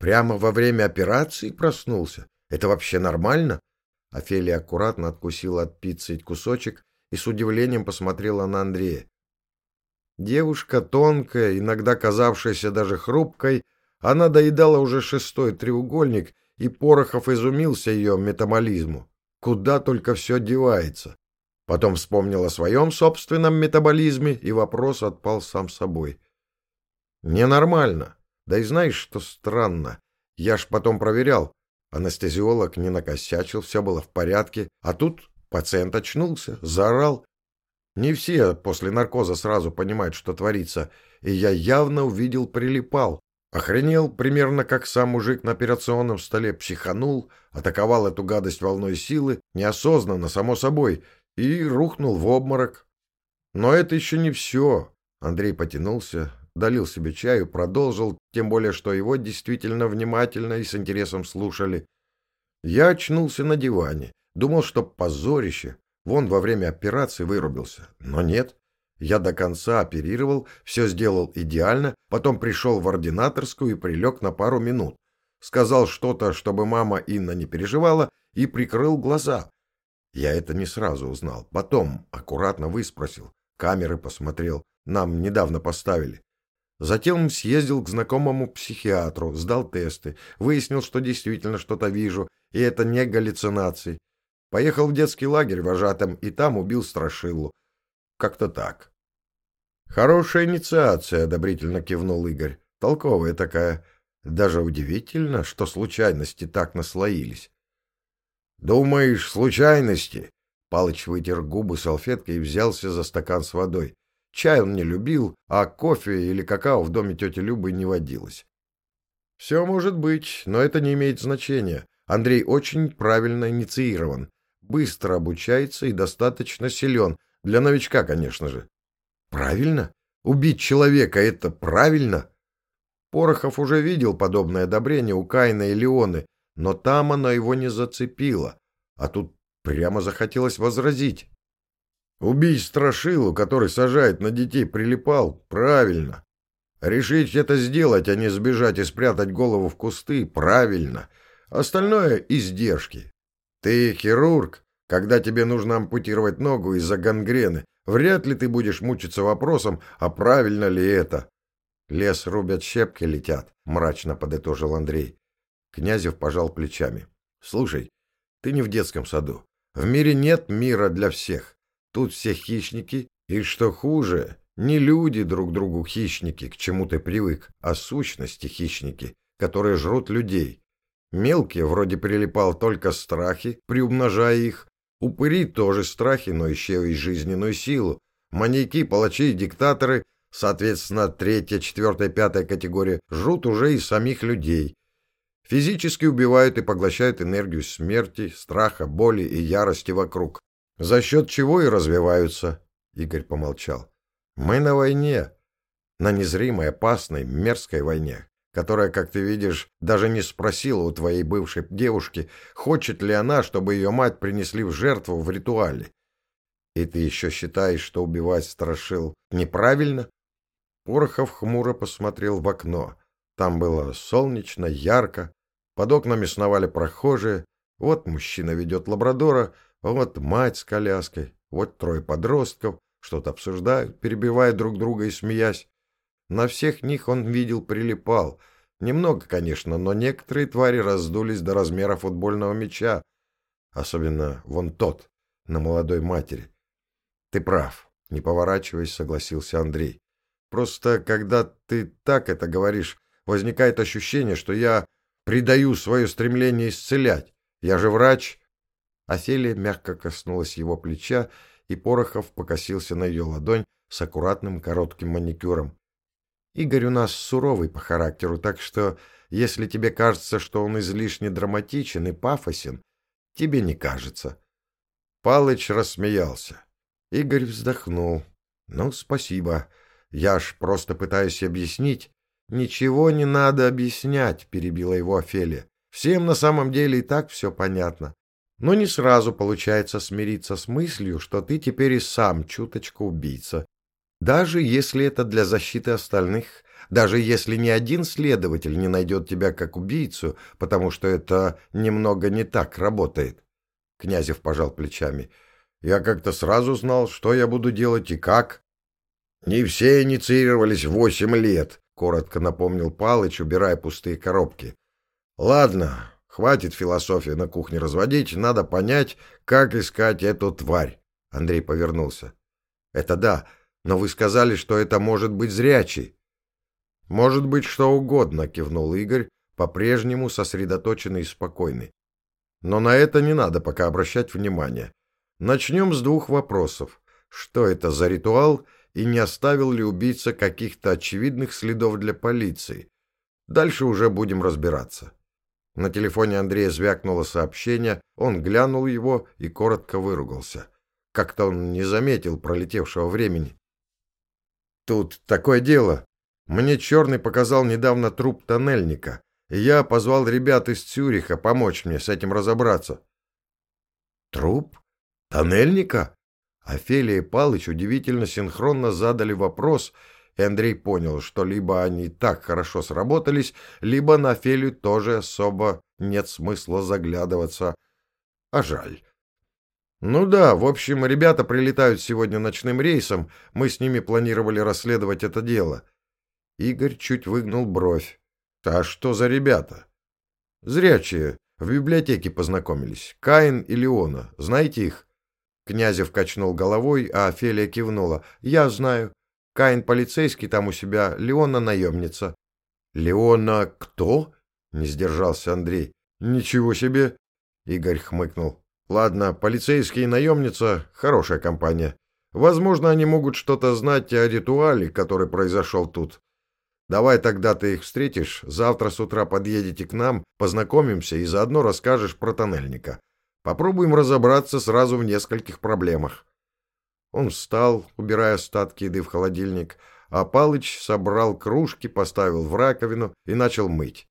Прямо во время операции проснулся? Это вообще нормально? Офелия аккуратно откусила от пиццы кусочек и с удивлением посмотрела на Андрея. Девушка тонкая, иногда казавшаяся даже хрупкой, она доедала уже шестой треугольник, и Порохов изумился ее метаболизму. Куда только все девается. Потом вспомнил о своем собственном метаболизме, и вопрос отпал сам собой. Ненормально. Да и знаешь, что странно? Я ж потом проверял. Анестезиолог не накосячил, все было в порядке. А тут пациент очнулся, заорал. Не все после наркоза сразу понимают, что творится, и я явно увидел прилипал. Охренел примерно как сам мужик на операционном столе, психанул, атаковал эту гадость волной силы, неосознанно, само собой, и рухнул в обморок. Но это еще не все. Андрей потянулся, долил себе чаю, продолжил, тем более, что его действительно внимательно и с интересом слушали. Я очнулся на диване, думал, что позорище, вон во время операции вырубился, но нет. Я до конца оперировал, все сделал идеально, потом пришел в ординаторскую и прилег на пару минут. Сказал что-то, чтобы мама Инна не переживала, и прикрыл глаза. Я это не сразу узнал. Потом аккуратно выспросил. Камеры посмотрел. Нам недавно поставили. Затем съездил к знакомому психиатру, сдал тесты, выяснил, что действительно что-то вижу, и это не галлюцинации. Поехал в детский лагерь вожатым, и там убил Страшилу. Как-то так. «Хорошая инициация», — одобрительно кивнул Игорь. «Толковая такая. Даже удивительно, что случайности так наслоились». «Думаешь, случайности?» Палыч вытер губы салфеткой и взялся за стакан с водой. Чай он не любил, а кофе или какао в доме тети Любы не водилось. Все может быть, но это не имеет значения. Андрей очень правильно инициирован, быстро обучается и достаточно силен. Для новичка, конечно же. Правильно? Убить человека — это правильно? Порохов уже видел подобное одобрение у Каина и Леоны, но там оно его не зацепило, а тут прямо захотелось возразить. Убить страшилу, который сажает на детей, прилипал, правильно. Решить это сделать, а не сбежать и спрятать голову в кусты, правильно. Остальное — издержки. Ты хирург, когда тебе нужно ампутировать ногу из-за гангрены, вряд ли ты будешь мучиться вопросом, а правильно ли это. Лес рубят, щепки летят, — мрачно подытожил Андрей. Князев пожал плечами. Слушай, ты не в детском саду. В мире нет мира для всех. Тут все хищники, и что хуже, не люди друг другу хищники, к чему ты привык, а сущности хищники, которые жрут людей. Мелкие вроде прилипал только страхи, приумножая их. Упыри тоже страхи, но еще и жизненную силу. Маньяки, палачи и диктаторы, соответственно, третья, четвертая, пятая категория, жрут уже и самих людей. Физически убивают и поглощают энергию смерти, страха, боли и ярости вокруг. За счет чего и развиваются. Игорь помолчал. Мы на войне. На незримой, опасной, мерзкой войне, которая, как ты видишь, даже не спросила у твоей бывшей девушки, хочет ли она, чтобы ее мать принесли в жертву в ритуале. И ты еще считаешь, что убивать страшил неправильно? Порохов хмуро посмотрел в окно. Там было солнечно, ярко. Под окнами сновали прохожие. Вот мужчина ведет лабрадора — вот мать с коляской, вот трое подростков, что-то обсуждают, перебивая друг друга и смеясь. На всех них он видел прилипал. Немного, конечно, но некоторые твари раздулись до размера футбольного мяча. Особенно вон тот, на молодой матери. Ты прав, не поворачиваясь, согласился Андрей. Просто когда ты так это говоришь, возникает ощущение, что я предаю свое стремление исцелять. Я же врач, Офелия мягко коснулась его плеча, и Порохов покосился на ее ладонь с аккуратным коротким маникюром. «Игорь у нас суровый по характеру, так что, если тебе кажется, что он излишне драматичен и пафосен, тебе не кажется». Палыч рассмеялся. Игорь вздохнул. «Ну, спасибо. Я ж просто пытаюсь объяснить». «Ничего не надо объяснять», — перебила его Офелия. «Всем на самом деле и так все понятно. Но не сразу получается смириться с мыслью, что ты теперь и сам чуточку убийца. Даже если это для защиты остальных, даже если ни один следователь не найдет тебя как убийцу, потому что это немного не так работает. Князев пожал плечами. Я как-то сразу знал, что я буду делать и как. Не все инициировались восемь лет, коротко напомнил Палыч, убирая пустые коробки. Ладно, хватит философии на кухне разводить, надо понять, как искать эту тварь. Андрей повернулся. Это да, но вы сказали, что это может быть зрячий. Может быть, что угодно, кивнул Игорь, по-прежнему сосредоточенный и спокойный. Но на это не надо пока обращать внимание. Начнем с двух вопросов. Что это за ритуал и не оставил ли убийца каких-то очевидных следов для полиции? Дальше уже будем разбираться. На телефоне Андрея звякнуло сообщение, он глянул его и коротко выругался. Как-то он не заметил пролетевшего времени. Тут такое дело. Мне Черный показал недавно труп тоннельника, и я позвал ребят из Цюриха помочь мне с этим разобраться. Труп? Тоннельника? Офелия и Палыч удивительно синхронно задали вопрос, и Андрей понял, что либо они так хорошо сработались, либо на Офелию тоже особо нет смысла заглядываться. А жаль. Ну да, в общем, ребята прилетают сегодня ночным рейсом, мы с ними планировали расследовать это дело. Игорь чуть выгнул бровь. А что за ребята? Зрячие. В библиотеке познакомились. Каин и Леона. Знаете их? Князев качнул головой, а Офелия кивнула. Я знаю. Каин полицейский там у себя, Леона наемница. Леона кто? Не сдержался Андрей. Ничего себе! Игорь хмыкнул. Ладно, полицейские и наемница — хорошая компания. Возможно, они могут что-то знать о ритуале, который произошел тут. Давай тогда ты их встретишь, завтра с утра подъедете к нам, познакомимся и заодно расскажешь про тоннельника. Попробуем разобраться сразу в нескольких проблемах. Он встал, убирая остатки еды в холодильник, а Палыч собрал кружки, поставил в раковину и начал мыть.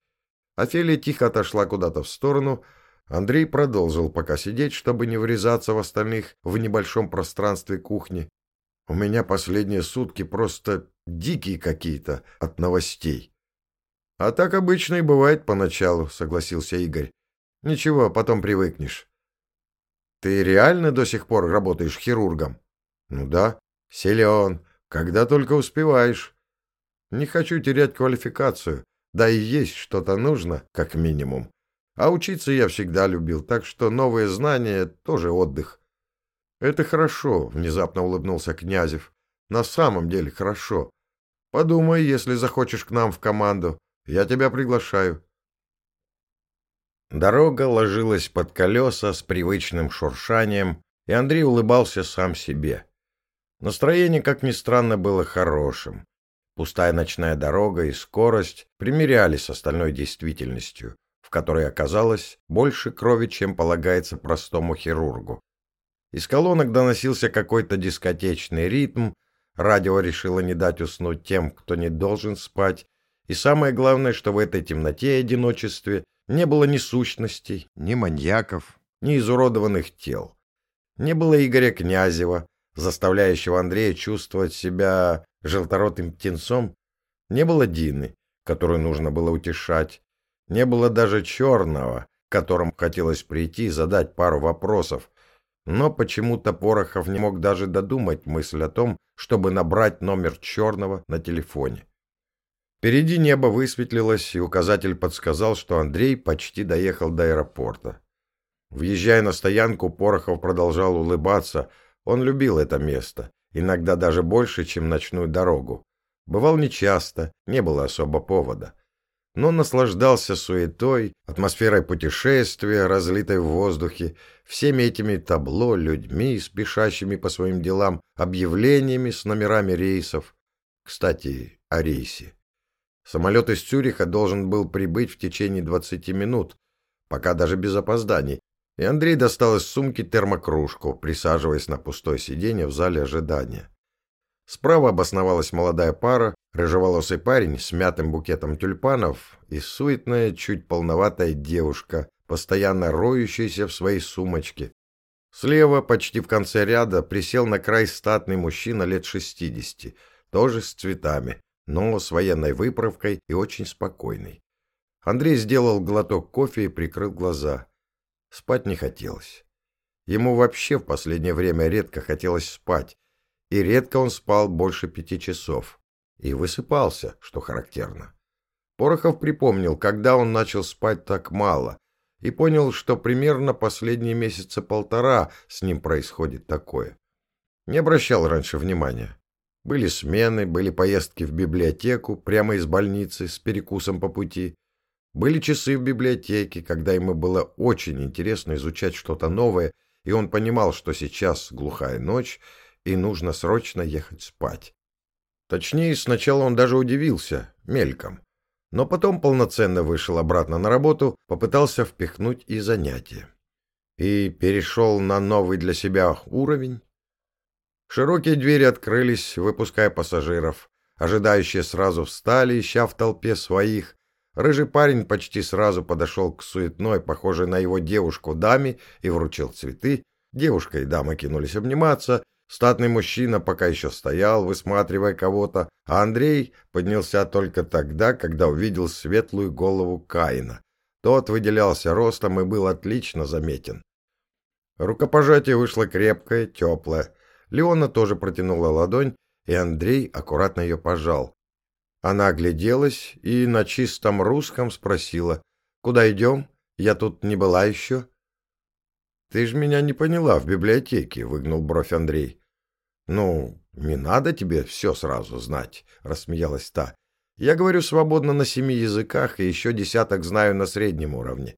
Офелия тихо отошла куда-то в сторону — Андрей продолжил пока сидеть, чтобы не врезаться в остальных в небольшом пространстве кухни. У меня последние сутки просто дикие какие-то от новостей. А так обычно и бывает поначалу, согласился Игорь. Ничего, потом привыкнешь. Ты реально до сих пор работаешь хирургом? Ну да. Силен. Когда только успеваешь. Не хочу терять квалификацию. Да и есть что-то нужно, как минимум. А учиться я всегда любил, так что новые знания — тоже отдых. — Это хорошо, — внезапно улыбнулся Князев. — На самом деле хорошо. Подумай, если захочешь к нам в команду. Я тебя приглашаю. Дорога ложилась под колеса с привычным шуршанием, и Андрей улыбался сам себе. Настроение, как ни странно, было хорошим. Пустая ночная дорога и скорость примирялись с остальной действительностью в которой оказалось больше крови, чем полагается простому хирургу. Из колонок доносился какой-то дискотечный ритм, радио решило не дать уснуть тем, кто не должен спать, и самое главное, что в этой темноте и одиночестве не было ни сущностей, ни маньяков, ни изуродованных тел. Не было Игоря Князева, заставляющего Андрея чувствовать себя желторотым птенцом, не было Дины, которую нужно было утешать, не было даже черного, которому хотелось прийти и задать пару вопросов, но почему-то Порохов не мог даже додумать мысль о том, чтобы набрать номер черного на телефоне. Впереди небо высветлилось, и указатель подсказал, что Андрей почти доехал до аэропорта. Въезжая на стоянку, Порохов продолжал улыбаться. Он любил это место, иногда даже больше, чем ночную дорогу. Бывал нечасто, не было особо повода но наслаждался суетой, атмосферой путешествия, разлитой в воздухе, всеми этими табло, людьми, спешащими по своим делам, объявлениями с номерами рейсов. Кстати, о рейсе. Самолет из Цюриха должен был прибыть в течение 20 минут, пока даже без опозданий, и Андрей достал из сумки термокружку, присаживаясь на пустое сиденье в зале ожидания. Справа обосновалась молодая пара, рыжеволосый парень с мятым букетом тюльпанов и суетная, чуть полноватая девушка, постоянно роющаяся в своей сумочке. Слева, почти в конце ряда, присел на край статный мужчина лет шестидесяти, тоже с цветами, но с военной выправкой и очень спокойный. Андрей сделал глоток кофе и прикрыл глаза. Спать не хотелось. Ему вообще в последнее время редко хотелось спать, и редко он спал больше пяти часов. И высыпался, что характерно. Порохов припомнил, когда он начал спать так мало, и понял, что примерно последние месяца полтора с ним происходит такое. Не обращал раньше внимания. Были смены, были поездки в библиотеку прямо из больницы с перекусом по пути. Были часы в библиотеке, когда ему было очень интересно изучать что-то новое, и он понимал, что сейчас глухая ночь, и нужно срочно ехать спать. Точнее, сначала он даже удивился, мельком. Но потом полноценно вышел обратно на работу, попытался впихнуть и занятия. И перешел на новый для себя уровень. Широкие двери открылись, выпуская пассажиров. Ожидающие сразу встали, ища в толпе своих. Рыжий парень почти сразу подошел к суетной, похожей на его девушку, даме и вручил цветы. Девушка и дама кинулись обниматься, Статный мужчина пока еще стоял, высматривая кого-то, а Андрей поднялся только тогда, когда увидел светлую голову Каина. Тот выделялся ростом и был отлично заметен. Рукопожатие вышло крепкое, теплое. Леона тоже протянула ладонь, и Андрей аккуратно ее пожал. Она огляделась и на чистом русском спросила, «Куда идем? Я тут не была еще». «Ты ж меня не поняла в библиотеке», — выгнул бровь Андрей. «Ну, не надо тебе все сразу знать», — рассмеялась та. «Я говорю свободно на семи языках и еще десяток знаю на среднем уровне.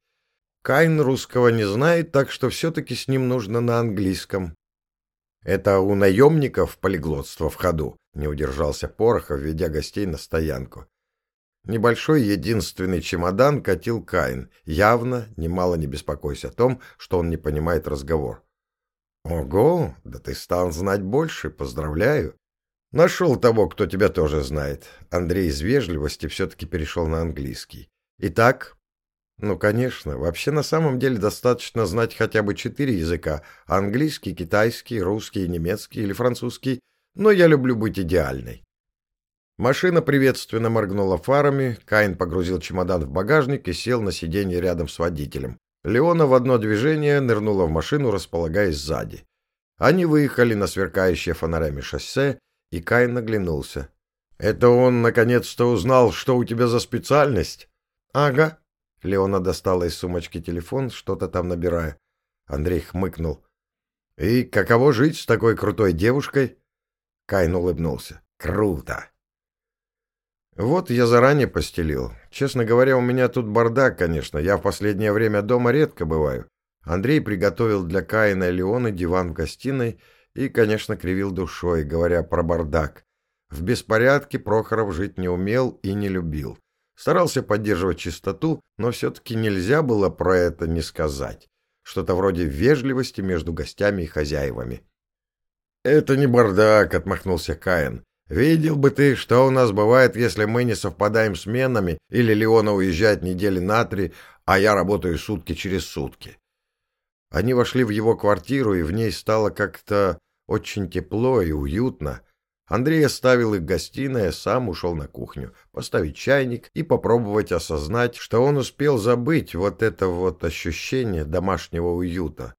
Кайн русского не знает, так что все-таки с ним нужно на английском». «Это у наемников полиглотство в ходу», — не удержался Порохов, ведя гостей на стоянку. Небольшой единственный чемодан катил Кайн, явно, немало не беспокойся о том, что он не понимает разговор. Ого, да ты стал знать больше, поздравляю. Нашел того, кто тебя тоже знает. Андрей из вежливости все-таки перешел на английский. Итак, ну, конечно, вообще на самом деле достаточно знать хотя бы четыре языка. Английский, китайский, русский, немецкий или французский. Но я люблю быть идеальной. Машина приветственно моргнула фарами, Каин погрузил чемодан в багажник и сел на сиденье рядом с водителем. Леона в одно движение нырнула в машину, располагаясь сзади. Они выехали на сверкающее фонарями шоссе, и Кай наглянулся. «Это он наконец-то узнал, что у тебя за специальность?» «Ага». Леона достала из сумочки телефон, что-то там набирая. Андрей хмыкнул. «И каково жить с такой крутой девушкой?» Кайн улыбнулся. «Круто!» Вот я заранее постелил. Честно говоря, у меня тут бардак, конечно. Я в последнее время дома редко бываю. Андрей приготовил для Каина и Леона диван в гостиной и, конечно, кривил душой, говоря про бардак. В беспорядке Прохоров жить не умел и не любил. Старался поддерживать чистоту, но все-таки нельзя было про это не сказать. Что-то вроде вежливости между гостями и хозяевами. «Это не бардак», — отмахнулся Каин. Видел бы ты, что у нас бывает, если мы не совпадаем сменами, или Леона уезжает недели на три, а я работаю сутки через сутки. Они вошли в его квартиру, и в ней стало как-то очень тепло и уютно. Андрей оставил их в гостиной, а сам ушел на кухню, поставить чайник и попробовать осознать, что он успел забыть вот это вот ощущение домашнего уюта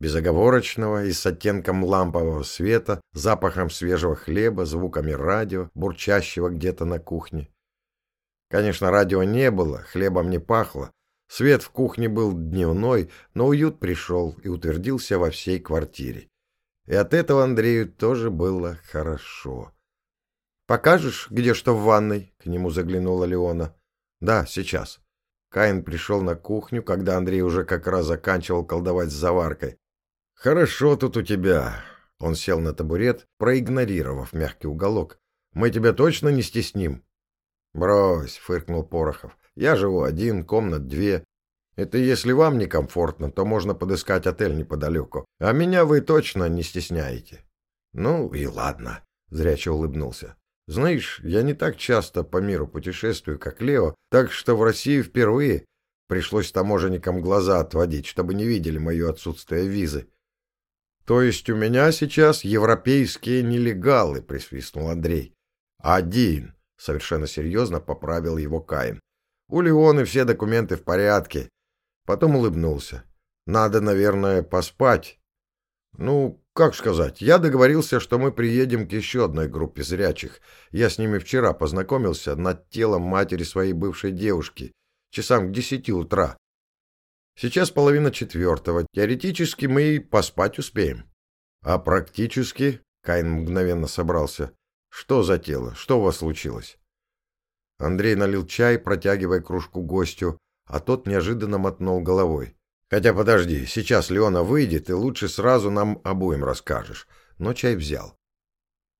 безоговорочного и с оттенком лампового света, запахом свежего хлеба, звуками радио, бурчащего где-то на кухне. Конечно, радио не было, хлебом не пахло. Свет в кухне был дневной, но уют пришел и утвердился во всей квартире. И от этого Андрею тоже было хорошо. «Покажешь, где что в ванной?» — к нему заглянула Леона. «Да, сейчас». Каин пришел на кухню, когда Андрей уже как раз заканчивал колдовать с заваркой. «Хорошо тут у тебя». Он сел на табурет, проигнорировав мягкий уголок. «Мы тебя точно не стесним?» «Брось», — фыркнул Порохов. «Я живу один, комнат две. Это если вам некомфортно, то можно подыскать отель неподалеку. А меня вы точно не стесняете». «Ну и ладно», — зрячо улыбнулся. «Знаешь, я не так часто по миру путешествую, как Лео, так что в России впервые пришлось таможенникам глаза отводить, чтобы не видели мое отсутствие визы. То есть у меня сейчас европейские нелегалы, присвистнул Андрей. Один, Совершенно серьезно поправил его Каин. У Леоны все документы в порядке. Потом улыбнулся. Надо, наверное, поспать. Ну, как сказать, я договорился, что мы приедем к еще одной группе зрячих. Я с ними вчера познакомился над телом матери своей бывшей девушки, часам к десяти утра. Сейчас половина четвертого. Теоретически мы и поспать успеем. А практически, Кайн мгновенно собрался. Что за тело? Что у вас случилось? Андрей налил чай, протягивая кружку гостю, а тот неожиданно мотнул головой. Хотя подожди, сейчас Леона выйдет, и лучше сразу нам обоим расскажешь. Но чай взял.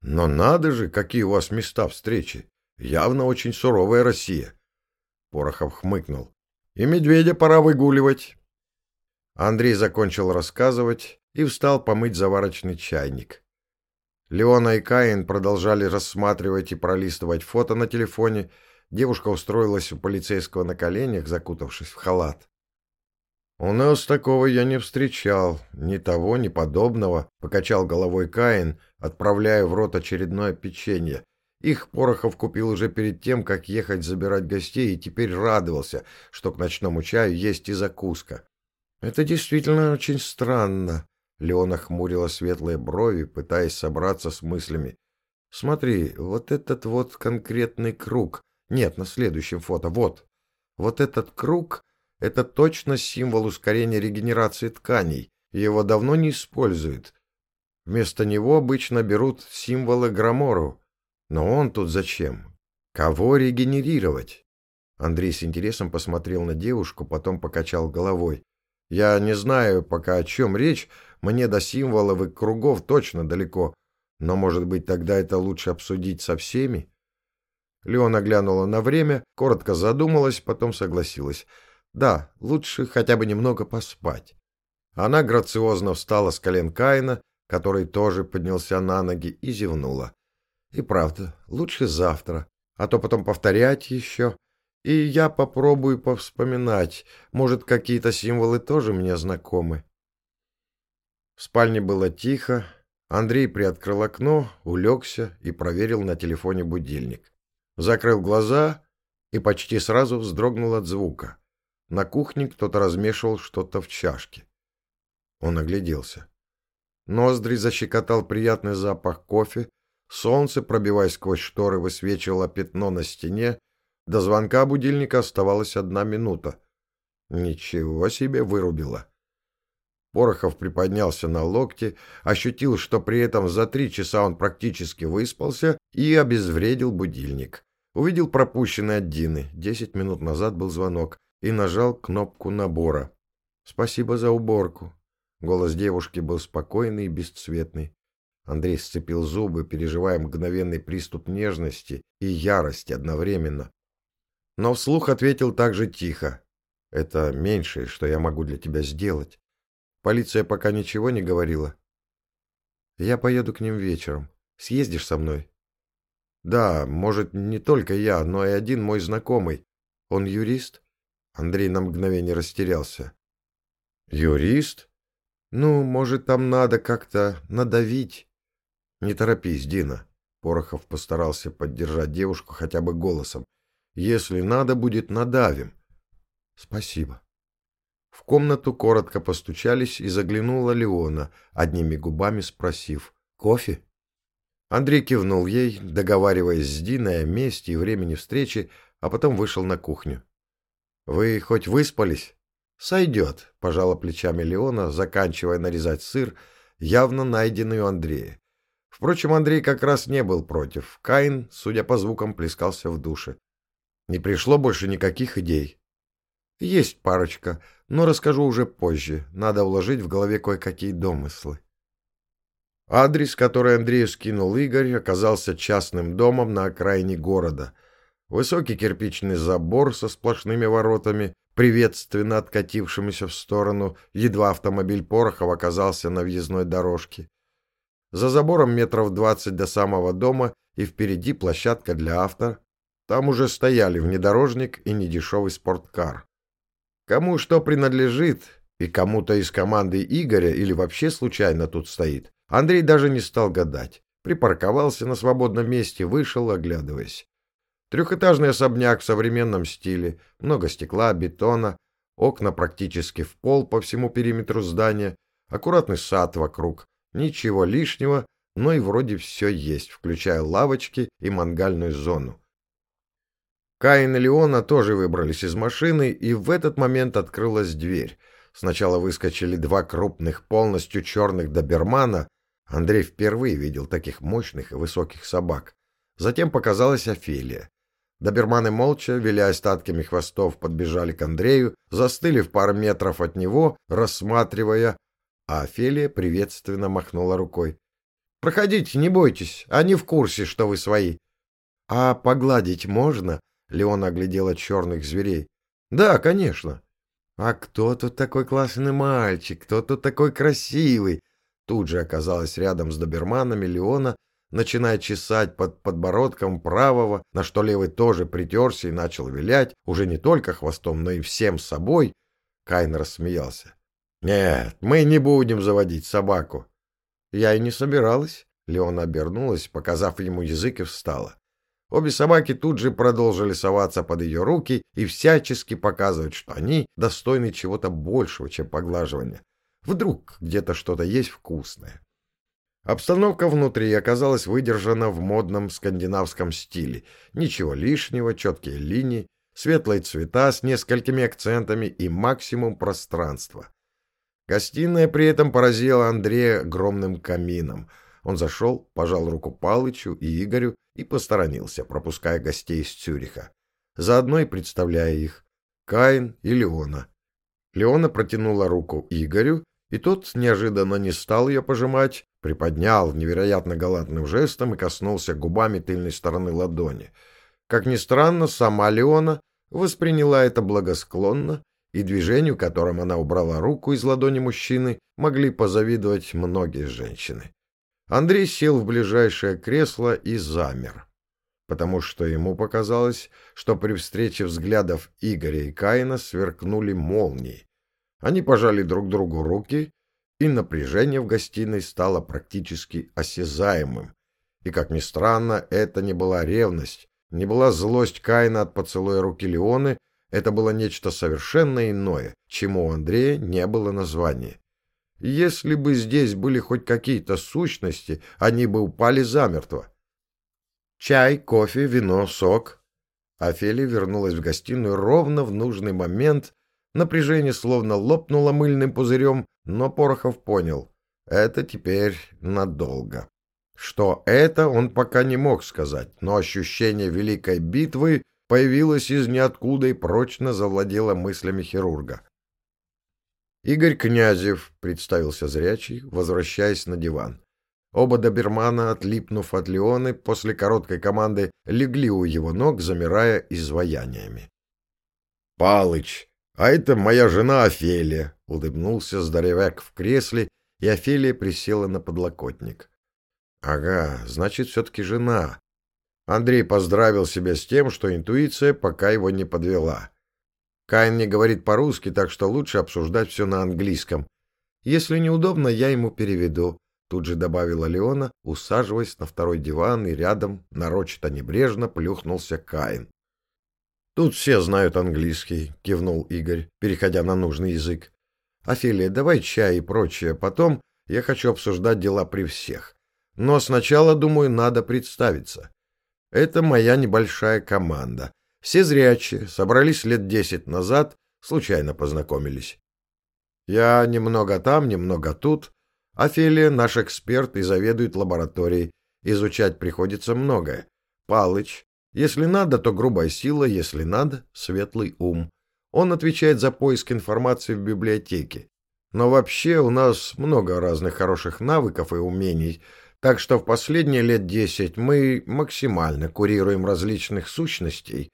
Но надо же, какие у вас места встречи. Явно очень суровая Россия. Порохов хмыкнул. И медведя пора выгуливать. Андрей закончил рассказывать и встал помыть заварочный чайник. Леона и Каин продолжали рассматривать и пролистывать фото на телефоне. Девушка устроилась у полицейского на коленях, закутавшись в халат. «У нас такого я не встречал, ни того, ни подобного», — покачал головой Каин, отправляя в рот очередное печенье. Их Порохов купил уже перед тем, как ехать забирать гостей, и теперь радовался, что к ночному чаю есть и закуска. «Это действительно очень странно», — Леона хмурила светлые брови, пытаясь собраться с мыслями. «Смотри, вот этот вот конкретный круг. Нет, на следующем фото. Вот. Вот этот круг это точно символ ускорения регенерации тканей, его давно не используют. Вместо него обычно берут символы Грамору. Но он тут зачем? Кого регенерировать? Андрей с интересом посмотрел на девушку, потом покачал головой. Я не знаю пока о чем речь, мне до символов и кругов точно далеко, но, может быть, тогда это лучше обсудить со всеми? Леона глянула на время, коротко задумалась, потом согласилась. Да, лучше хотя бы немного поспать. Она грациозно встала с колен Каина, который тоже поднялся на ноги, и зевнула. И правда, лучше завтра, а то потом повторять еще. И я попробую повспоминать, может, какие-то символы тоже мне знакомы. В спальне было тихо. Андрей приоткрыл окно, улегся и проверил на телефоне будильник. Закрыл глаза и почти сразу вздрогнул от звука. На кухне кто-то размешивал что-то в чашке. Он огляделся. Ноздри защекотал приятный запах кофе, солнце, пробиваясь сквозь шторы, высвечивало пятно на стене, до звонка будильника оставалась одна минута. Ничего себе вырубило. Порохов приподнялся на локте, ощутил, что при этом за три часа он практически выспался и обезвредил будильник. Увидел пропущенный от Дины. Десять минут назад был звонок и нажал кнопку набора. «Спасибо за уборку». Голос девушки был спокойный и бесцветный. Андрей сцепил зубы, переживая мгновенный приступ нежности и ярости одновременно. Но вслух ответил также тихо. «Это меньшее, что я могу для тебя сделать. Полиция пока ничего не говорила». «Я поеду к ним вечером. Съездишь со мной?» «Да, может, не только я, но и один мой знакомый. Он юрист?» Андрей на мгновение растерялся. «Юрист? Ну, может, там надо как-то надавить?» «Не торопись, Дина». Порохов постарался поддержать девушку хотя бы голосом. «Если надо будет, надавим». «Спасибо». В комнату коротко постучались и заглянула Леона, одними губами спросив «Кофе?». Андрей кивнул ей, договариваясь с Диной о месте и времени встречи, а потом вышел на кухню. «Вы хоть выспались?» «Сойдет», — пожала плечами Леона, заканчивая нарезать сыр, явно найденный у Андрея. Впрочем, Андрей как раз не был против. Каин, судя по звукам, плескался в душе. Не пришло больше никаких идей. Есть парочка, но расскажу уже позже. Надо уложить в голове кое-какие домыслы. Адрес, который Андрею скинул Игорь, оказался частным домом на окраине города — Высокий кирпичный забор со сплошными воротами, приветственно откатившимися в сторону, едва автомобиль Порохов оказался на въездной дорожке. За забором метров двадцать до самого дома и впереди площадка для авто. Там уже стояли внедорожник и недешевый спорткар. Кому что принадлежит, и кому-то из команды Игоря или вообще случайно тут стоит, Андрей даже не стал гадать. Припарковался на свободном месте, вышел, оглядываясь. Трехэтажный особняк в современном стиле, много стекла, бетона, окна практически в пол по всему периметру здания, аккуратный сад вокруг, ничего лишнего, но и вроде все есть, включая лавочки и мангальную зону. Каин и Леона тоже выбрались из машины, и в этот момент открылась дверь. Сначала выскочили два крупных, полностью черных добермана. Андрей впервые видел таких мощных и высоких собак. Затем показалась Офелия. Доберманы молча, виляя остатками хвостов, подбежали к Андрею, застыли в пару метров от него, рассматривая, а Офелия приветственно махнула рукой. «Проходите, не бойтесь, они в курсе, что вы свои». «А погладить можно?» — Леона оглядела черных зверей. «Да, конечно». «А кто тут такой классный мальчик? Кто тут такой красивый?» Тут же оказалась рядом с доберманами Леона, начиная чесать под подбородком правого, на что левый тоже притерся и начал вилять, уже не только хвостом, но и всем собой, Кайн рассмеялся. «Нет, мы не будем заводить собаку». «Я и не собиралась». Леона обернулась, показав ему язык, и встала. Обе собаки тут же продолжили соваться под ее руки и всячески показывать, что они достойны чего-то большего, чем поглаживание. Вдруг где-то что-то есть вкусное. Обстановка внутри оказалась выдержана в модном скандинавском стиле. Ничего лишнего, четкие линии, светлые цвета с несколькими акцентами и максимум пространства. Гостиная при этом поразила Андрея огромным камином. Он зашел, пожал руку Палычу и Игорю и посторонился, пропуская гостей из Цюриха. Заодно и представляя их. Каин и Леона. Леона протянула руку Игорю, и тот неожиданно не стал ее пожимать, приподнял невероятно галантным жестом и коснулся губами тыльной стороны ладони. Как ни странно, сама Леона восприняла это благосклонно, и движению, которым она убрала руку из ладони мужчины, могли позавидовать многие женщины. Андрей сел в ближайшее кресло и замер, потому что ему показалось, что при встрече взглядов Игоря и Каина сверкнули молнии, они пожали друг другу руки, и напряжение в гостиной стало практически осязаемым. И, как ни странно, это не была ревность, не была злость Каина от поцелуя руки Леоны, это было нечто совершенно иное, чему у Андрея не было названия. Если бы здесь были хоть какие-то сущности, они бы упали замертво. Чай, кофе, вино, сок. Офелия вернулась в гостиную ровно в нужный момент, Напряжение словно лопнуло мыльным пузырем, но Порохов понял — это теперь надолго. Что это, он пока не мог сказать, но ощущение великой битвы появилось из ниоткуда и прочно завладело мыслями хирурга. «Игорь Князев», — представился зрячий, возвращаясь на диван. Оба добермана, отлипнув от Леоны, после короткой команды легли у его ног, замирая изваяниями. «Палыч!» «А это моя жена Офелия», — улыбнулся здоровяк в кресле, и Офелия присела на подлокотник. «Ага, значит, все-таки жена». Андрей поздравил себя с тем, что интуиция пока его не подвела. Каин не говорит по-русски, так что лучше обсуждать все на английском. Если неудобно, я ему переведу. Тут же добавила Леона, усаживаясь на второй диван, и рядом, нарочито небрежно, плюхнулся Каин. «Тут все знают английский», — кивнул Игорь, переходя на нужный язык. «Офелия, давай чай и прочее. Потом я хочу обсуждать дела при всех. Но сначала, думаю, надо представиться. Это моя небольшая команда. Все зрячие, собрались лет десять назад, случайно познакомились. Я немного там, немного тут. Офелия — наш эксперт и заведует лабораторией. Изучать приходится многое. Палыч если надо, то грубая сила, если надо, светлый ум. Он отвечает за поиск информации в библиотеке. Но вообще у нас много разных хороших навыков и умений, так что в последние лет десять мы максимально курируем различных сущностей,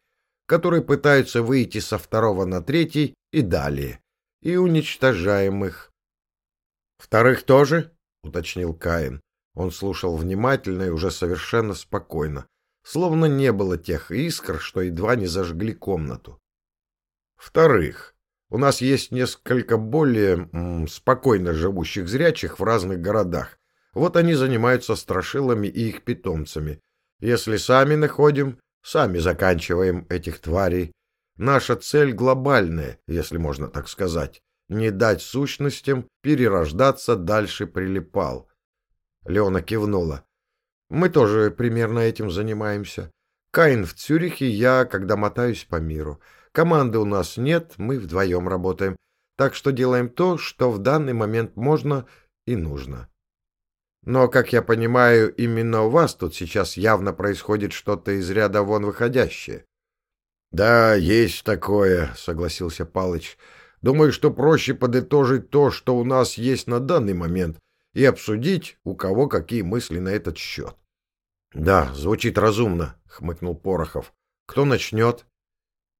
которые пытаются выйти со второго на третий и далее, и уничтожаем их. «Вторых тоже?» — уточнил Каин. Он слушал внимательно и уже совершенно спокойно словно не было тех искр, что едва не зажгли комнату. Вторых, у нас есть несколько более м, спокойно живущих зрячих в разных городах. Вот они занимаются страшилами и их питомцами. Если сами находим, Сами заканчиваем этих тварей. Наша цель глобальная, если можно так сказать. Не дать сущностям перерождаться дальше прилипал. Леона кивнула. Мы тоже примерно этим занимаемся. Каин в Цюрихе, я, когда мотаюсь по миру. Команды у нас нет, мы вдвоем работаем. Так что делаем то, что в данный момент можно и нужно. Но, как я понимаю, именно у вас тут сейчас явно происходит что-то из ряда вон выходящее. — Да, есть такое, — согласился Палыч. — Думаю, что проще подытожить то, что у нас есть на данный момент, и обсудить, у кого какие мысли на этот счет. — Да, звучит разумно, — хмыкнул Порохов. — Кто начнет?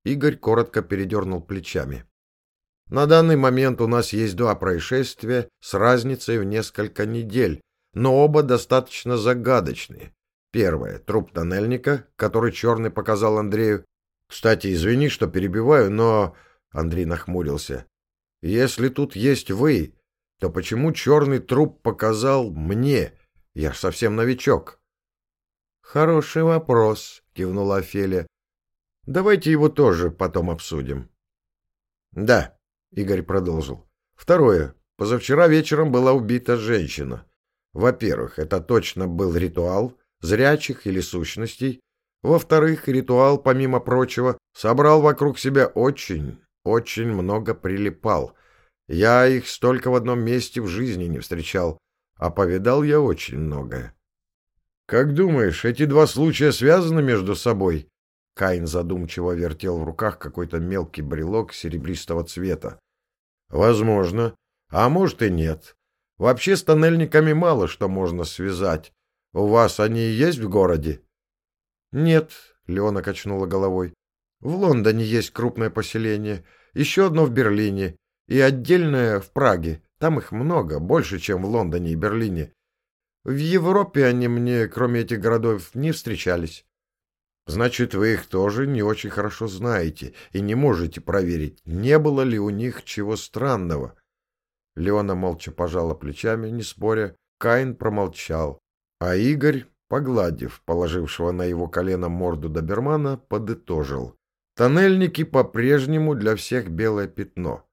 Игорь коротко передернул плечами. — На данный момент у нас есть два происшествия с разницей в несколько недель, но оба достаточно загадочные. Первое — труп тоннельника, который Черный показал Андрею. Кстати, извини, что перебиваю, но... Андрей нахмурился. Если тут есть вы, то почему Черный труп показал мне? Я ж совсем новичок. Хороший вопрос, кивнула Офелия. Давайте его тоже потом обсудим. Да, Игорь продолжил. Второе. Позавчера вечером была убита женщина. Во-первых, это точно был ритуал зрячих или сущностей. Во-вторых, ритуал, помимо прочего, собрал вокруг себя очень, очень много прилипал. Я их столько в одном месте в жизни не встречал, а повидал я очень многое. «Как думаешь, эти два случая связаны между собой?» Каин задумчиво вертел в руках какой-то мелкий брелок серебристого цвета. «Возможно. А может и нет. Вообще с тоннельниками мало что можно связать. У вас они есть в городе? Нет, Леона качнула головой. В Лондоне есть крупное поселение, еще одно в Берлине и отдельное в Праге. Там их много, больше, чем в Лондоне и Берлине. В Европе они мне, кроме этих городов, не встречались. Значит, вы их тоже не очень хорошо знаете и не можете проверить, не было ли у них чего странного. Леона молча пожала плечами, не споря. Каин промолчал. А Игорь, погладив положившего на его колено морду добермана, подытожил. Тоннельники по-прежнему для всех белое пятно.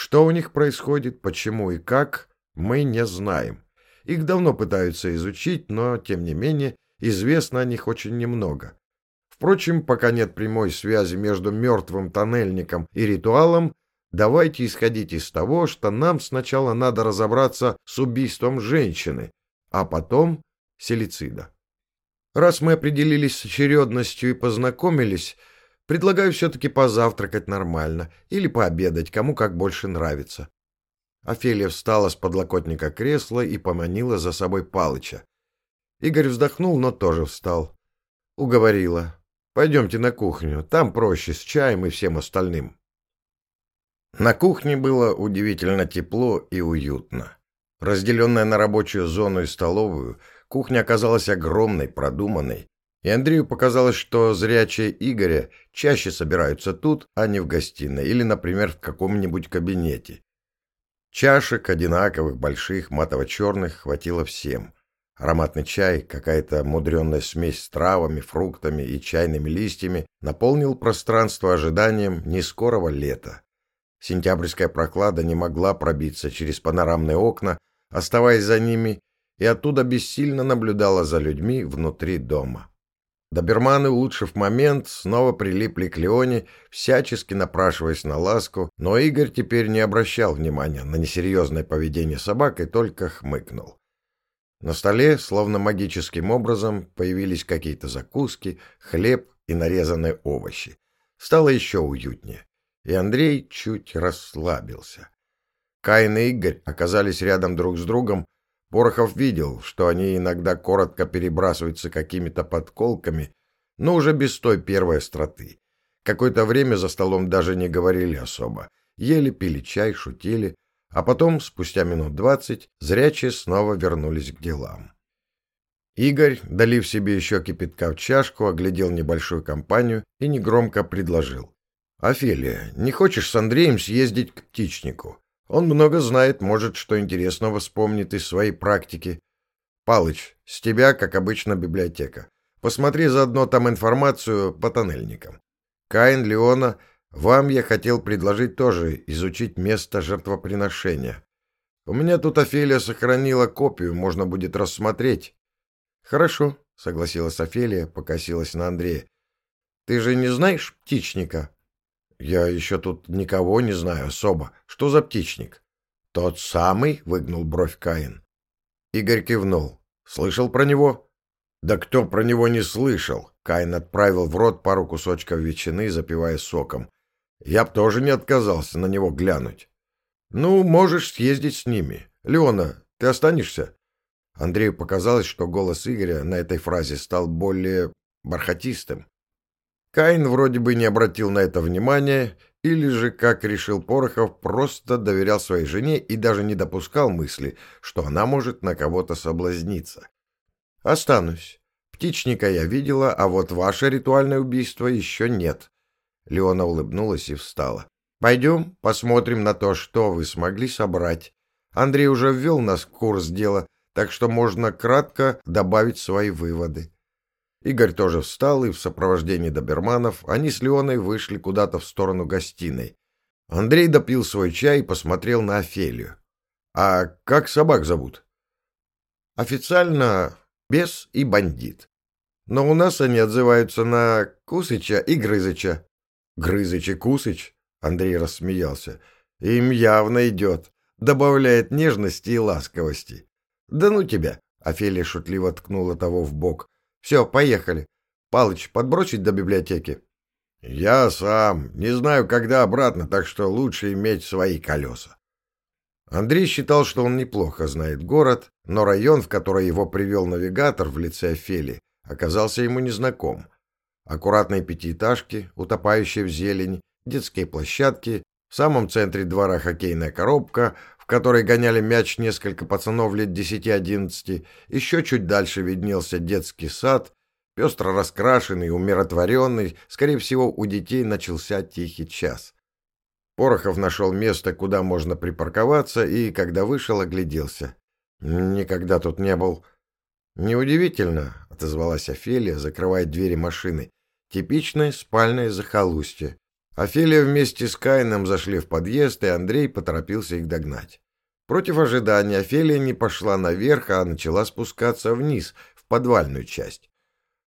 Что у них происходит, почему и как, мы не знаем. Их давно пытаются изучить, но, тем не менее, известно о них очень немного. Впрочем, пока нет прямой связи между мертвым тоннельником и ритуалом, Давайте исходить из того, что нам сначала надо разобраться с убийством женщины, а потом селицида. Раз мы определились с очередностью и познакомились, предлагаю все-таки позавтракать нормально или пообедать, кому как больше нравится. Офелия встала с подлокотника кресла и поманила за собой Палыча. Игорь вздохнул, но тоже встал. Уговорила. Пойдемте на кухню, там проще с чаем и всем остальным. На кухне было удивительно тепло и уютно. Разделенная на рабочую зону и столовую, кухня оказалась огромной, продуманной, и Андрею показалось, что зрячие Игоря чаще собираются тут, а не в гостиной или, например, в каком-нибудь кабинете. Чашек, одинаковых, больших, матово-черных, хватило всем. Ароматный чай, какая-то мудренная смесь с травами, фруктами и чайными листьями наполнил пространство ожиданием нескорого лета. Сентябрьская проклада не могла пробиться через панорамные окна, оставаясь за ними, и оттуда бессильно наблюдала за людьми внутри дома. Доберманы, улучшив момент, снова прилипли к Леоне, всячески напрашиваясь на ласку, но Игорь теперь не обращал внимания на несерьезное поведение собак и только хмыкнул. На столе, словно магическим образом, появились какие-то закуски, хлеб и нарезанные овощи. Стало еще уютнее и Андрей чуть расслабился. Каин и Игорь оказались рядом друг с другом. Порохов видел, что они иногда коротко перебрасываются какими-то подколками, но уже без той первой остроты. Какое-то время за столом даже не говорили особо. Ели, пили чай, шутили, а потом, спустя минут двадцать, зрячие снова вернулись к делам. Игорь, долив себе еще кипятка в чашку, оглядел небольшую компанию и негромко предложил. «Офелия, не хочешь с Андреем съездить к птичнику? Он много знает, может, что интересного вспомнит из своей практики. Палыч, с тебя, как обычно, библиотека. Посмотри заодно там информацию по тоннельникам. Каин, Леона, вам я хотел предложить тоже изучить место жертвоприношения. У меня тут Офелия сохранила копию, можно будет рассмотреть. Хорошо, согласилась Офелия, покосилась на Андрея. Ты же не знаешь птичника? Я еще тут никого не знаю особо. Что за птичник? Тот самый, выгнул бровь Каин. Игорь кивнул. Слышал про него? Да кто про него не слышал? Каин отправил в рот пару кусочков ветчины, запивая соком. Я б тоже не отказался на него глянуть. Ну, можешь съездить с ними. Леона, ты останешься? Андрею показалось, что голос Игоря на этой фразе стал более бархатистым. Каин вроде бы не обратил на это внимания, или же, как решил Порохов, просто доверял своей жене и даже не допускал мысли, что она может на кого-то соблазниться. «Останусь. Птичника я видела, а вот ваше ритуальное убийство еще нет». Леона улыбнулась и встала. «Пойдем, посмотрим на то, что вы смогли собрать. Андрей уже ввел нас в курс дела, так что можно кратко добавить свои выводы». Игорь тоже встал, и в сопровождении доберманов они с Леоной вышли куда-то в сторону гостиной. Андрей допил свой чай и посмотрел на Офелию. «А как собак зовут?» «Официально бес и бандит. Но у нас они отзываются на Кусыча и Грызыча». «Грызыч и Кусыч?» — Андрей рассмеялся. «Им явно идет. Добавляет нежности и ласковости». «Да ну тебя!» — Офелия шутливо ткнула того в бок. Все, поехали. Палыч, подбросить до библиотеки? Я сам. Не знаю, когда обратно, так что лучше иметь свои колеса. Андрей считал, что он неплохо знает город, но район, в который его привел навигатор в лице Офели, оказался ему незнаком. Аккуратные пятиэтажки, утопающие в зелень, детские площадки, в самом центре двора хоккейная коробка, которой гоняли мяч несколько пацанов лет десяти-одиннадцати, еще чуть дальше виднелся детский сад, пестро раскрашенный, умиротворенный, скорее всего, у детей начался тихий час. Порохов нашел место, куда можно припарковаться, и, когда вышел, огляделся. «Никогда тут не был». «Неудивительно», — отозвалась Офелия, закрывая двери машины. «Типичное спальное захолустье. Офелия вместе с Кайном зашли в подъезд, и Андрей поторопился их догнать. Против ожидания Офелия не пошла наверх, а начала спускаться вниз, в подвальную часть.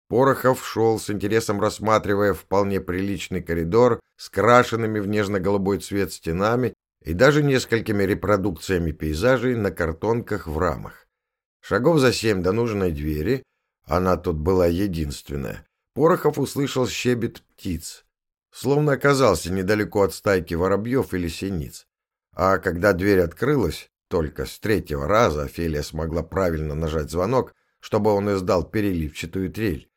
Порохов шел с интересом рассматривая вполне приличный коридор с крашенными в нежно-голубой цвет стенами и даже несколькими репродукциями пейзажей на картонках в рамах. Шагов за семь до нужной двери, она тут была единственная, Порохов услышал щебет птиц словно оказался недалеко от стайки воробьев или синиц. А когда дверь открылась, только с третьего раза Офелия смогла правильно нажать звонок, чтобы он издал переливчатую трель,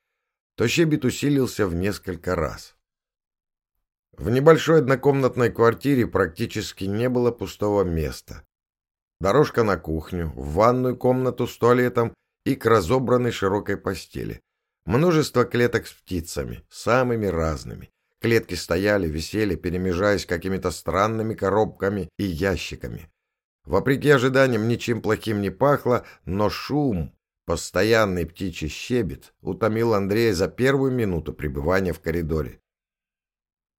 то щебет усилился в несколько раз. В небольшой однокомнатной квартире практически не было пустого места. Дорожка на кухню, в ванную комнату с туалетом и к разобранной широкой постели. Множество клеток с птицами, самыми разными. Клетки стояли, висели, перемежаясь какими-то странными коробками и ящиками. Вопреки ожиданиям ничем плохим не пахло, но шум, постоянный птичий щебет, утомил Андрея за первую минуту пребывания в коридоре.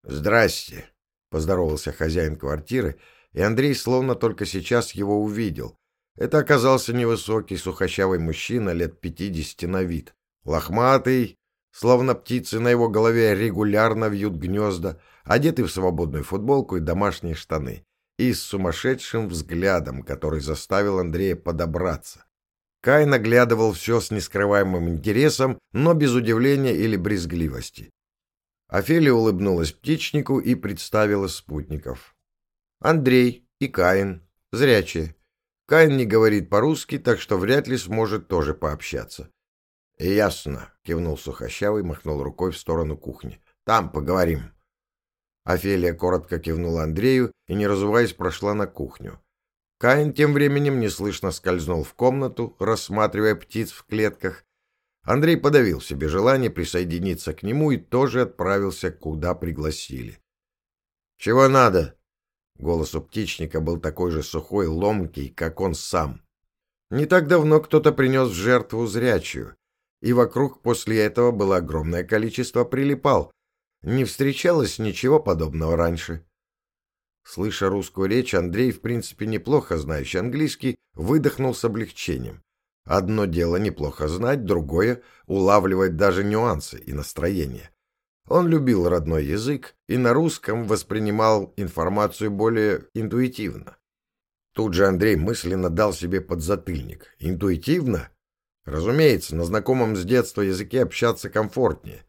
«Здрасте», — поздоровался хозяин квартиры, и Андрей словно только сейчас его увидел. Это оказался невысокий сухощавый мужчина лет пятидесяти на вид. Лохматый, Словно птицы на его голове регулярно вьют гнезда, одетый в свободную футболку и домашние штаны, и с сумасшедшим взглядом, который заставил Андрея подобраться. Кай наглядывал все с нескрываемым интересом, но без удивления или брезгливости. Офелия улыбнулась птичнику и представила спутников. Андрей и Каин, зрячие. Каин не говорит по-русски, так что вряд ли сможет тоже пообщаться. «Ясно», — кивнул Сухощавый, махнул рукой в сторону кухни. «Там поговорим». Офелия коротко кивнула Андрею и, не разуваясь, прошла на кухню. Каин тем временем неслышно скользнул в комнату, рассматривая птиц в клетках. Андрей подавил себе желание присоединиться к нему и тоже отправился, куда пригласили. «Чего надо?» Голос у птичника был такой же сухой, ломкий, как он сам. Не так давно кто-то принес в жертву зрячую, и вокруг после этого было огромное количество прилипал. Не встречалось ничего подобного раньше. Слыша русскую речь, Андрей, в принципе неплохо знающий английский, выдохнул с облегчением. Одно дело неплохо знать, другое — улавливать даже нюансы и настроение. Он любил родной язык и на русском воспринимал информацию более интуитивно. Тут же Андрей мысленно дал себе подзатыльник. Интуитивно? Разумеется, на знакомом с детства языке общаться комфортнее.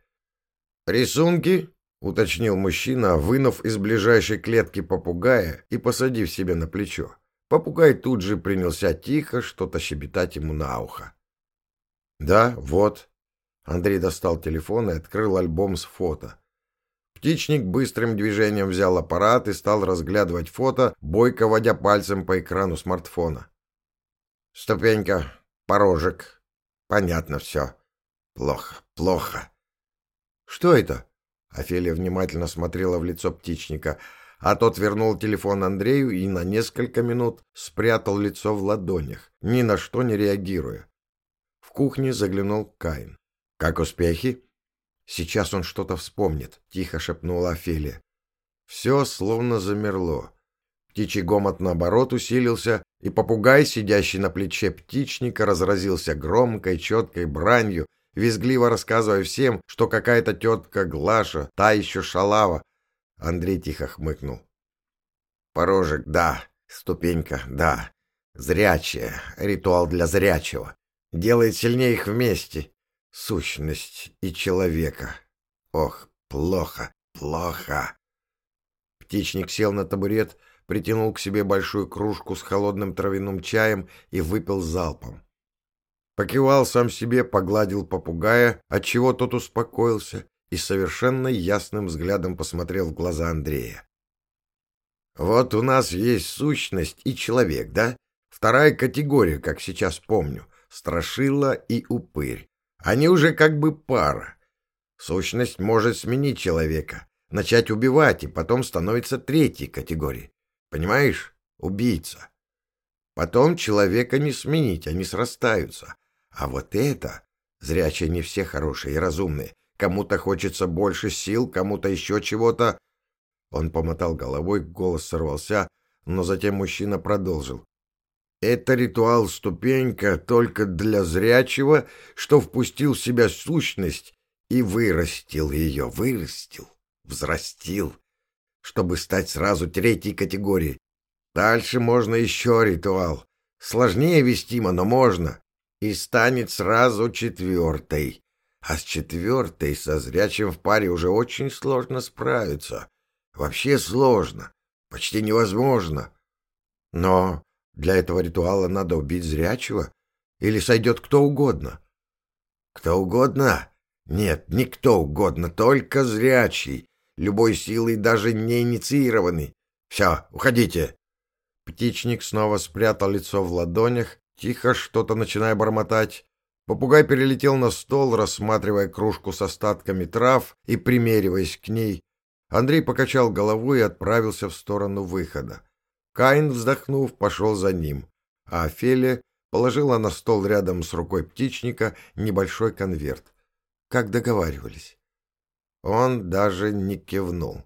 «Рисунки?» — уточнил мужчина, вынув из ближайшей клетки попугая и посадив себе на плечо. Попугай тут же принялся тихо что-то щебетать ему на ухо. «Да, вот». Андрей достал телефон и открыл альбом с фото. Птичник быстрым движением взял аппарат и стал разглядывать фото, бойко водя пальцем по экрану смартфона. «Ступенька, порожек. Понятно все. Плохо, плохо». «Что это?» Офелия внимательно смотрела в лицо птичника — а тот вернул телефон Андрею и на несколько минут спрятал лицо в ладонях, ни на что не реагируя. В кухне заглянул Каин. «Как успехи?» «Сейчас он что-то вспомнит», — тихо шепнула Офелия. Все словно замерло. Птичий гомот, наоборот, усилился, и попугай, сидящий на плече птичника, разразился громкой, четкой бранью, визгливо рассказывая всем, что какая-то тетка Глаша, та еще шалава, Андрей тихо хмыкнул. Порожек, да. Ступенька, да. Зрячая. Ритуал для зрячего. Делает сильнее их вместе. Сущность и человека. Ох, плохо, плохо. Птичник сел на табурет, притянул к себе большую кружку с холодным травяным чаем и выпил залпом. Покивал сам себе, погладил попугая, отчего тот успокоился, и совершенно ясным взглядом посмотрел в глаза Андрея. «Вот у нас есть сущность и человек, да? Вторая категория, как сейчас помню, страшила и упырь. Они уже как бы пара. Сущность может сменить человека, начать убивать, и потом становится третьей категорией. Понимаешь? Убийца. Потом человека не сменить, они срастаются. А вот это... Зрячие не все хорошие и разумные. Кому-то хочется больше сил, кому-то еще чего-то. Он помотал головой, голос сорвался, но затем мужчина продолжил. Это ритуал ступенька только для зрячего, что впустил в себя сущность и вырастил ее, вырастил, взрастил, чтобы стать сразу третьей категорией. Дальше можно еще ритуал. Сложнее вестимо, но можно. И станет сразу четвертой а с четвертой со зрячим в паре уже очень сложно справиться. Вообще сложно, почти невозможно. Но для этого ритуала надо убить зрячего, или сойдет кто угодно. Кто угодно? Нет, не кто угодно, только зрячий, любой силой даже не инициированный. Все, уходите. Птичник снова спрятал лицо в ладонях, тихо что-то начиная бормотать, Попугай перелетел на стол, рассматривая кружку с остатками трав и примериваясь к ней. Андрей покачал головой и отправился в сторону выхода. Каин, вздохнув, пошел за ним, а Офелия положила на стол рядом с рукой птичника небольшой конверт. Как договаривались. Он даже не кивнул.